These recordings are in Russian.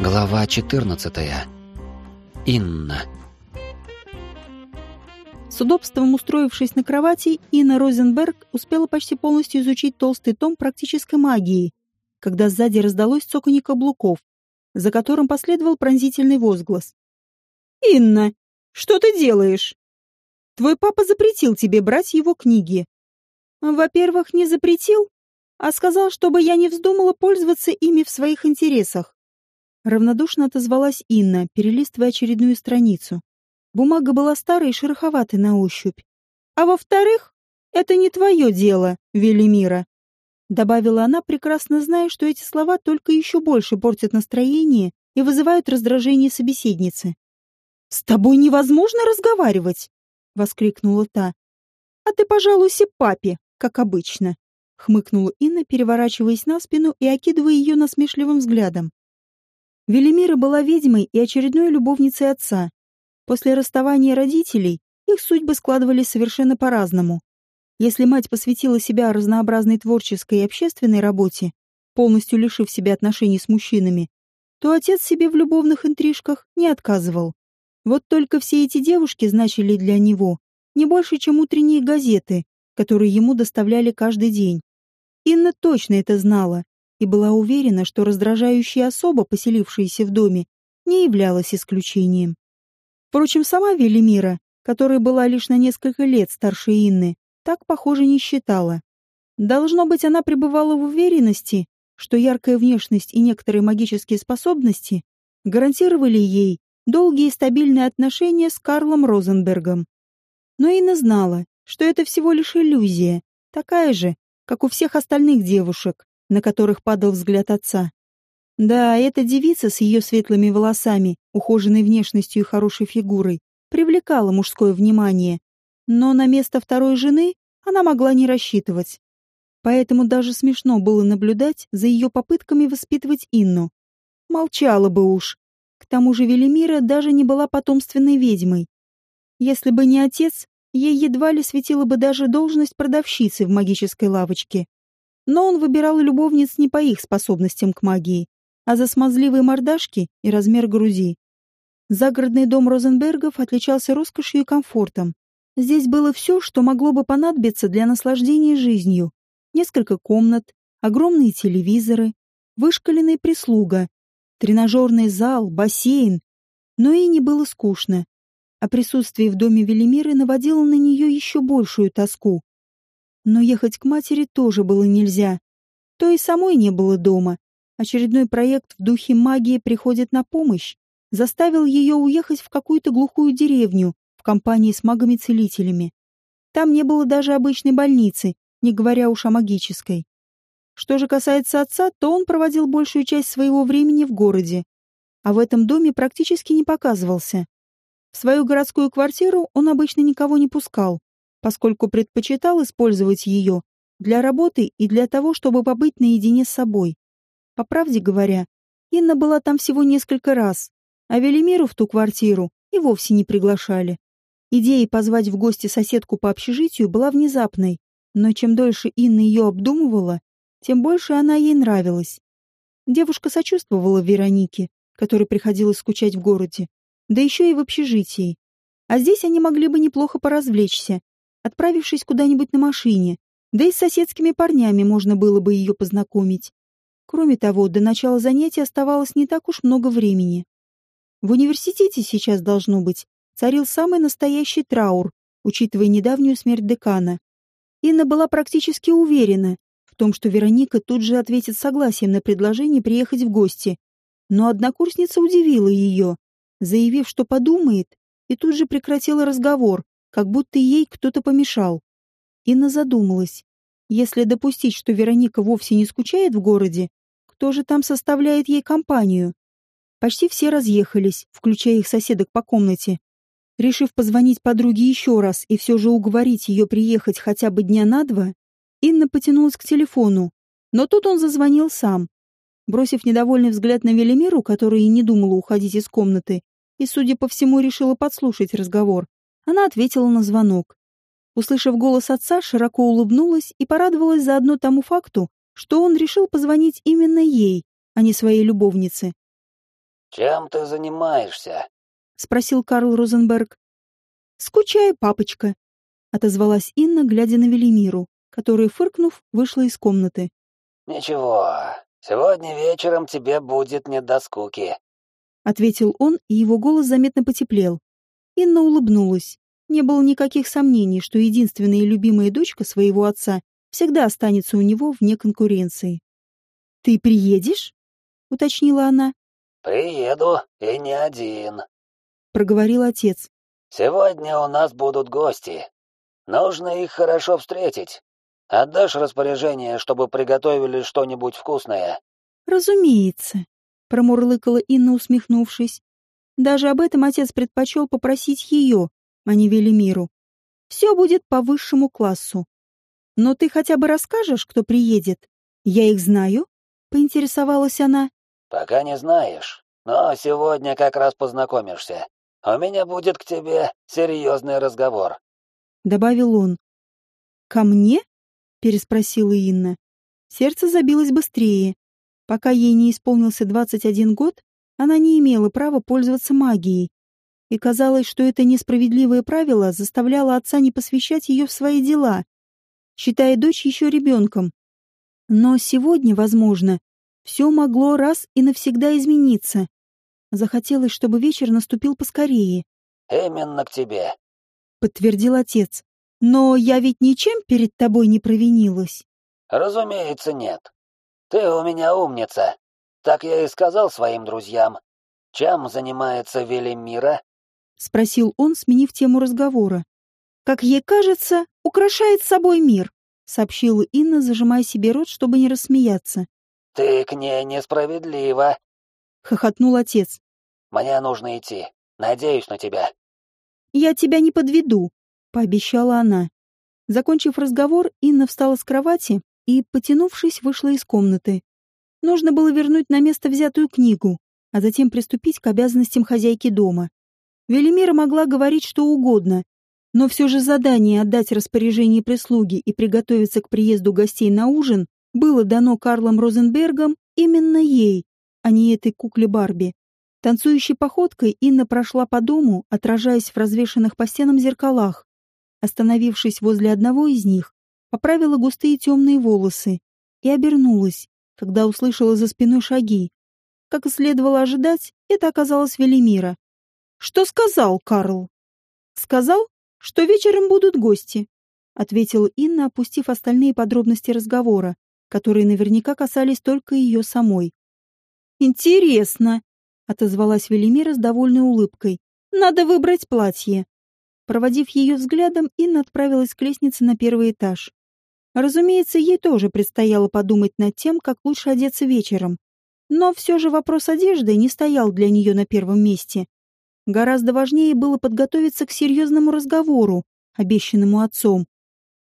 Глава 14. Инна. С удобством устроившись на кровати, Инна Розенберг успела почти полностью изучить толстый том практической магии, когда сзади раздалось цоканье каблуков, за которым последовал пронзительный возглас. «Инна, что ты делаешь? Твой папа запретил тебе брать его книги». «Во-первых, не запретил, а сказал, чтобы я не вздумала пользоваться ими в своих интересах. Равнодушно отозвалась Инна, перелистывая очередную страницу. Бумага была старой и шероховатой на ощупь. «А во-вторых, это не твое дело, Велимира», — добавила она, прекрасно зная, что эти слова только еще больше портят настроение и вызывают раздражение собеседницы. «С тобой невозможно разговаривать!» — воскликнула та. «А ты пожалуйся папе, как обычно», — хмыкнула Инна, переворачиваясь на спину и окидывая ее насмешливым взглядом. Велимира была ведьмой и очередной любовницей отца. После расставания родителей их судьбы складывались совершенно по-разному. Если мать посвятила себя разнообразной творческой и общественной работе, полностью лишив себя отношений с мужчинами, то отец себе в любовных интрижках не отказывал. Вот только все эти девушки значили для него не больше, чем утренние газеты, которые ему доставляли каждый день. Инна точно это знала и была уверена, что раздражающая особа, поселившаяся в доме, не являлась исключением. Впрочем, сама Велимира, которая была лишь на несколько лет старше Инны, так, похоже, не считала. Должно быть, она пребывала в уверенности, что яркая внешность и некоторые магические способности гарантировали ей долгие и стабильные отношения с Карлом Розенбергом. Но Инна знала, что это всего лишь иллюзия, такая же, как у всех остальных девушек, на которых падал взгляд отца. Да, эта девица с ее светлыми волосами, ухоженной внешностью и хорошей фигурой привлекала мужское внимание, но на место второй жены она могла не рассчитывать. Поэтому даже смешно было наблюдать за ее попытками воспитывать Инну. Молчала бы уж. К тому же Велимира даже не была потомственной ведьмой. Если бы не отец, ей едва ли светила бы даже должность продавщицы в магической лавочке. Но он выбирал любовниц не по их способностям к магии, а за смазливые мордашки и размер груди. Загородный дом Розенбергов отличался роскошью и комфортом. Здесь было все, что могло бы понадобиться для наслаждения жизнью. Несколько комнат, огромные телевизоры, вышкаленная прислуга, тренажерный зал, бассейн. Но и не было скучно. А присутствие в доме Велимиры наводило на нее еще большую тоску. Но ехать к матери тоже было нельзя. То и самой не было дома. Очередной проект в духе магии приходит на помощь. Заставил ее уехать в какую-то глухую деревню в компании с магами-целителями. Там не было даже обычной больницы, не говоря уж о магической. Что же касается отца, то он проводил большую часть своего времени в городе, а в этом доме практически не показывался. В свою городскую квартиру он обычно никого не пускал, поскольку предпочитал использовать ее для работы и для того, чтобы побыть наедине с собой. По правде говоря, Инна была там всего несколько раз, а Велимиру в ту квартиру и вовсе не приглашали. Идея позвать в гости соседку по общежитию была внезапной, но чем дольше Инна ее обдумывала, тем больше она ей нравилась. Девушка сочувствовала Веронике, которой приходилось скучать в городе, да еще и в общежитии. А здесь они могли бы неплохо поразвлечься, отправившись куда-нибудь на машине, да и с соседскими парнями можно было бы ее познакомить. Кроме того, до начала занятий оставалось не так уж много времени. В университете сейчас, должно быть, царил самый настоящий траур, учитывая недавнюю смерть декана. Инна была практически уверена в том, что Вероника тут же ответит согласием на предложение приехать в гости. Но однокурсница удивила ее, заявив, что подумает, и тут же прекратила разговор, как будто ей кто-то помешал. Инна задумалась. Если допустить, что Вероника вовсе не скучает в городе, кто же там составляет ей компанию? Почти все разъехались, включая их соседок по комнате. Решив позвонить подруге еще раз и все же уговорить ее приехать хотя бы дня на два, Инна потянулась к телефону, но тут он зазвонил сам. Бросив недовольный взгляд на Велимиру, которая и не думала уходить из комнаты, и, судя по всему, решила подслушать разговор, она ответила на звонок. Услышав голос отца, широко улыбнулась и порадовалась заодно тому факту, что он решил позвонить именно ей, а не своей любовнице. «Чем ты занимаешься?» — спросил Карл Розенберг. «Скучаю, папочка», — отозвалась Инна, глядя на Велимиру, которая, фыркнув, вышла из комнаты. «Ничего, сегодня вечером тебе будет не до скуки», — ответил он, и его голос заметно потеплел. Инна улыбнулась. Не было никаких сомнений, что единственная и любимая дочка своего отца всегда останется у него вне конкуренции. «Ты приедешь?» — уточнила она. «Приеду, и не один», — проговорил отец. «Сегодня у нас будут гости. Нужно их хорошо встретить. Отдашь распоряжение, чтобы приготовили что-нибудь вкусное?» «Разумеется», — промурлыкала Инна, усмехнувшись. Даже об этом отец предпочел попросить ее, а не Велимиру. «Все будет по высшему классу. Но ты хотя бы расскажешь, кто приедет? Я их знаю?» — поинтересовалась она. «Пока не знаешь, но сегодня как раз познакомишься. У меня будет к тебе серьезный разговор», — добавил он. «Ко мне?» — переспросила Инна. Сердце забилось быстрее. Пока ей не исполнился 21 год, она не имела права пользоваться магией. И казалось, что это несправедливое правило заставляло отца не посвящать ее в свои дела, считая дочь еще ребенком. Но сегодня, возможно, все могло раз и навсегда измениться. Захотелось, чтобы вечер наступил поскорее. «Именно к тебе», — подтвердил отец. «Но я ведь ничем перед тобой не провинилась». «Разумеется, нет. Ты у меня умница. Так я и сказал своим друзьям. Чем занимается Велимира?» — спросил он, сменив тему разговора. «Как ей кажется, украшает собой мир», — сообщила Инна, зажимая себе рот, чтобы не рассмеяться. «Ты к ней несправедлива!» — хохотнул отец. «Мне нужно идти. Надеюсь на тебя». «Я тебя не подведу», — пообещала она. Закончив разговор, Инна встала с кровати и, потянувшись, вышла из комнаты. Нужно было вернуть на место взятую книгу, а затем приступить к обязанностям хозяйки дома. Велимира могла говорить что угодно, но все же задание отдать распоряжение прислуги и приготовиться к приезду гостей на ужин было дано Карлом Розенбергом именно ей, а не этой кукле Барби. Танцующей походкой Инна прошла по дому, отражаясь в развешанных по стенам зеркалах. Остановившись возле одного из них, поправила густые темные волосы и обернулась, когда услышала за спиной шаги. Как и следовало ожидать, это оказалось Велимира. «Что сказал Карл?» «Сказал, что вечером будут гости», — ответила Инна, опустив остальные подробности разговора которые наверняка касались только ее самой. «Интересно», — отозвалась Велимира с довольной улыбкой. «Надо выбрать платье». Проводив ее взглядом, Инна отправилась к лестнице на первый этаж. Разумеется, ей тоже предстояло подумать над тем, как лучше одеться вечером. Но все же вопрос одежды не стоял для нее на первом месте. Гораздо важнее было подготовиться к серьезному разговору, обещанному отцом.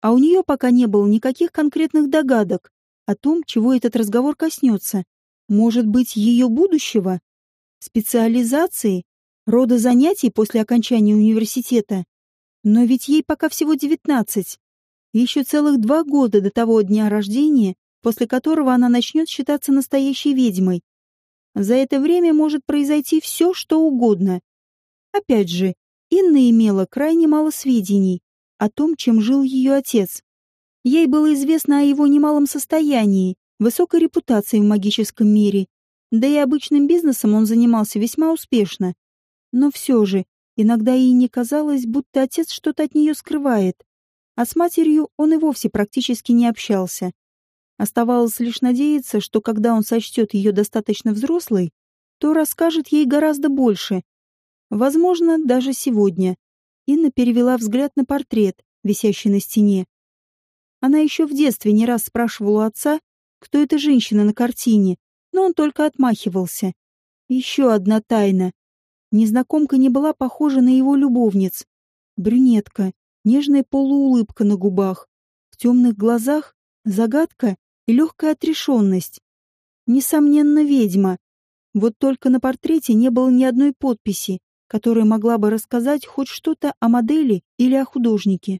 А у нее пока не было никаких конкретных догадок, о том, чего этот разговор коснется. Может быть, ее будущего? Специализации? Рода занятий после окончания университета? Но ведь ей пока всего девятнадцать. Еще целых два года до того дня рождения, после которого она начнет считаться настоящей ведьмой. За это время может произойти все, что угодно. Опять же, Инна имела крайне мало сведений о том, чем жил ее отец. Ей было известно о его немалом состоянии, высокой репутации в магическом мире, да и обычным бизнесом он занимался весьма успешно. Но все же, иногда ей не казалось, будто отец что-то от нее скрывает, а с матерью он и вовсе практически не общался. Оставалось лишь надеяться, что когда он сочтет ее достаточно взрослой, то расскажет ей гораздо больше. Возможно, даже сегодня. Инна перевела взгляд на портрет, висящий на стене. Она еще в детстве не раз спрашивала отца, кто эта женщина на картине, но он только отмахивался. Еще одна тайна. Незнакомка не была похожа на его любовниц. Брюнетка, нежная полуулыбка на губах, в темных глазах загадка и легкая отрешенность. Несомненно, ведьма. Вот только на портрете не было ни одной подписи, которая могла бы рассказать хоть что-то о модели или о художнике.